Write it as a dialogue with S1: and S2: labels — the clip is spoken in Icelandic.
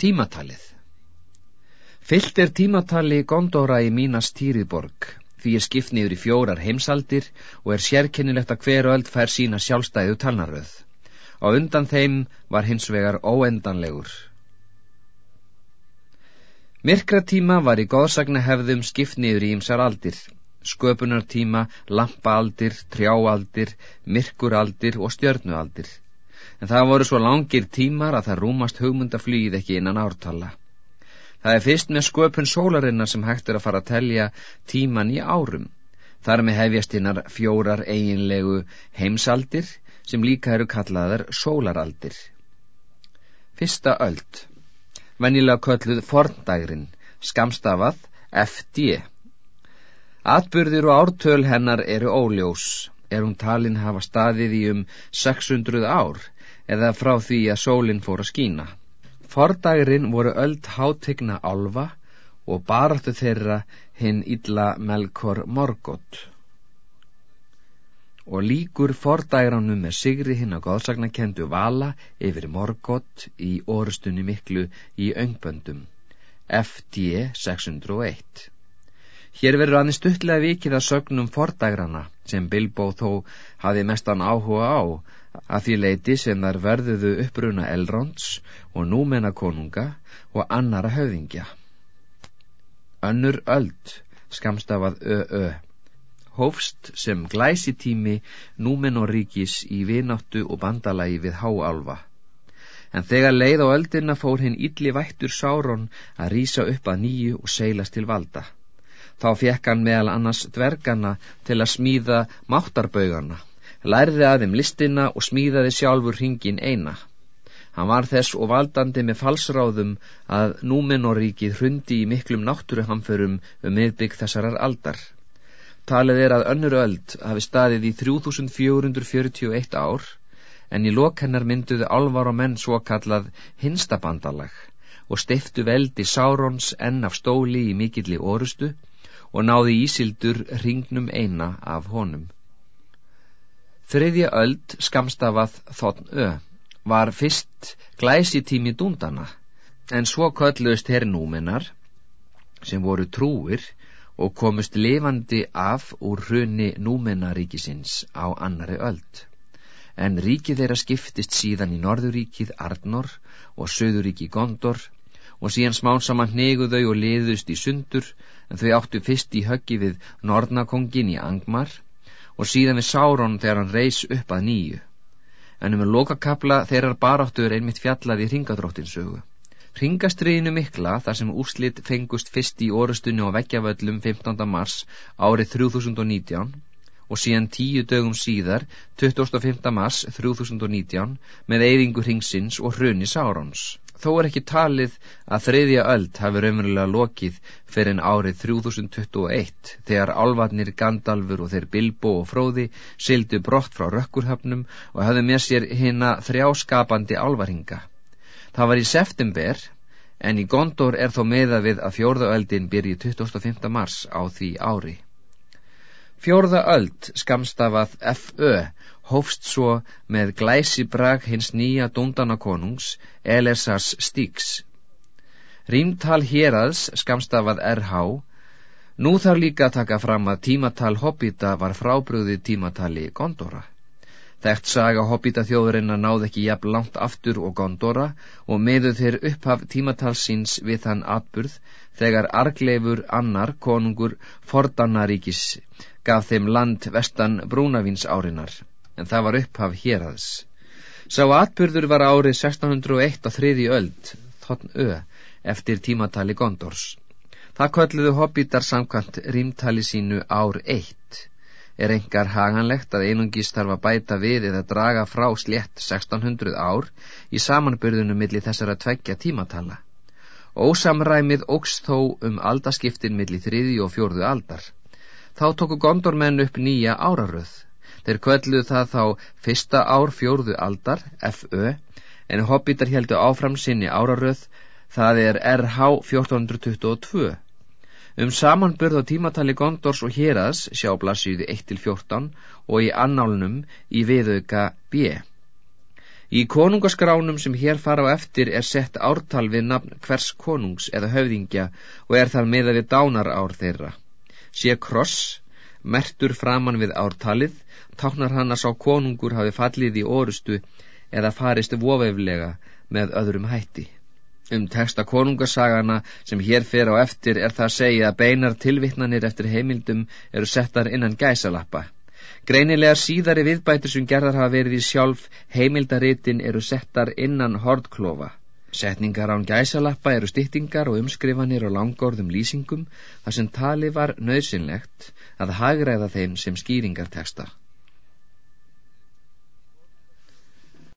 S1: Tímatalið Fyllt er tímatali Gondóra í Mínas Týriborg, því er skipt niður í fjórar heimsaldir og er sérkennilegt að hver öld fær sína sjálfstæðu talnaröð. Á undan þeim var hins vegar óendanlegur. Myrkratíma var í góðsagna hefðum skipt niður í ymsar aldir, sköpunartíma, lampaaldir, trjáaldir, myrkuraldir og stjörnualdir en það voru svo langir tímar að það rúmast hugmyndaflýð ekki innan ártala. Það er fyrst með sköpun sólarinnar sem hægt er að fara að telja tíman í árum. Þar með hefjast hinnar fjórar eiginlegu heimsaldir sem líka eru kallaðar sólaraldir. Fyrsta öld. Vennilega kölluð forndægrin, skamstafað FD. Atbyrðir og ártöl hennar eru óljós. Er hún talin hafa staðið í um 600 ár eða frá því að sólinn fór að skína. Fordagurinn voru öld hátegna álfa og baráttu þeirra hinn illa Melkor Morgótt. Og líkur fordagurannum með sigri hinn á góðsagnakendu vala yfir Morgótt í orustunni miklu í öngböndum. FD 601 Hér verður aðeins stuttlega vikið að sögnum fordagrana sem Bilbo þó hafi mestan áhuga á að því leiti sem þar verðuðu uppruna Elronds og númenna konunga og annara höfðingja. Önnur öld skamstafað ÖÖ hófst sem glæsitími númenoríkis í vináttu og bandalagi við háálfa. En þegar leið á öldina fór hinn ylli vættur Sáron að rýsa upp að nýju og seilast til valda. Þá fekk hann meðal annars dvergana til að smíða máttarbaugana lærði að þeim listina og smíðaði sjálfur hringin eina. Hann var þess og valdandi með falsráðum að Númenoríkið hrundi í miklum náttúruhamförum um miðbygg þessarar aldar. Talið er að önnur öld hafi staðið í 3441 ár, en í lokhennar mynduðu álvar og menn svo kallað hinstabandalag og stiftu veldi Sárons enn af stóli í mikilli orustu og náði Ísildur hringnum eina af honum. Þriðja öld skamstafað þotn ö var fyrst glæsitími dúndana en svo kölluðist hernúmenar sem voru trúir og komust lifandi af úr hrunni númenaríkisins á annari öld. En ríkið þeirra skiptist síðan í norðuríkið Arnor og söðuríki Gondor og síðan smán saman hneguðau og liðust í sundur en þau áttu fyrst í höggi við Nornakongin í Angmar og síðan við Sáron þegar hann reys upp að nýju. En um að lokakabla þeirrar baráttur einmitt fjallaði ringadróttinsögu. Ringastriðinu mikla þar sem úrslit fengust fyrst í orustunni á vekkjavöllum 15. mars árið 3019 og síðan tíu dögum síðar 25. mars 3019 með eyðingu ringsins og hrunni Sárons. Þó er ekki talið að þriðja öld hafi raunverulega lokið fyrir en árið 3021 þegar álvarnir Gandalfur og þeir Bilbo og Fróði sildu brott frá rökkurhöfnum og hafði með sér hina þrjáskapandi álvarhinga. Það var í september en í Gondor er þó meða við að fjórða öldin byrji 25. mars á því ári. Fjórða öld skamstafað F.Ö hófst svo með glæsi brag hins nýja dundanakonungs Elesars Stíks. Rímtal hérads skamstafað RH Nú þarf líka að taka fram að tímatal Hobbita var frábröðið tímatali Gondora. Þekkt saga Hobbita þjóðurinn að náð ekki jafn langt aftur og Gondora og meðu þeir upphaf tímatalsins við þann atburð þegar Argleifur annar konungur Fordannaríkis gaf þeim land vestan Brúnavíns árinar en það var upphaf héraðs. Sá atbyrður var árið 1601 á þriði öld, þotn ö, eftir tímatali Gondors. Það kölluðu hobbitar samkvæmt rýmtali sínu ár eitt. Er engar haganlegt að einungis þarf að bæta við eða draga frá slétt 1600 ár í samanbyrðunum millir þessara tveggja tímatala. Ósamræmið ógs þó um aldaskiptin millir þriði og fjórðu aldar. Þá tóku gondormenn upp nýja áraröð. Þeir kvölluðu það þá fyrsta ár fjórðu aldar, FÖ, en hobbitar heldu áfram sinni áraröð, það er RH 1422. Um samanburð á tímatali Gondors og Heraðs sjá blassíðu 1-14 og í annálunum í viðauka B. Í konungaskránum sem hér fara á eftir er sett ártal við nafn hvers konungs eða höfðingja og er þar meða við dánar ár þeirra. Sé kross, mertur framann við ártalið, táknar hann að sá konungur hafi fallið í orustu eða farist vofeflega með öðrum hætti. Um texta konungasagana sem hér fer á eftir er það að segja að beinar tilvittnanir eftir heimildum eru settar innan gæsalappa. Greinilega síðari viðbætur sem gerðar hafa verið í sjálf heimildaritin eru settar innan hordklofa. Setningar án gæsalappa eru styttingar og umskrifanir og langorðum lýsingum þar sem tali var nöðsynlegt að hagræða þeim sem skýringarteksta.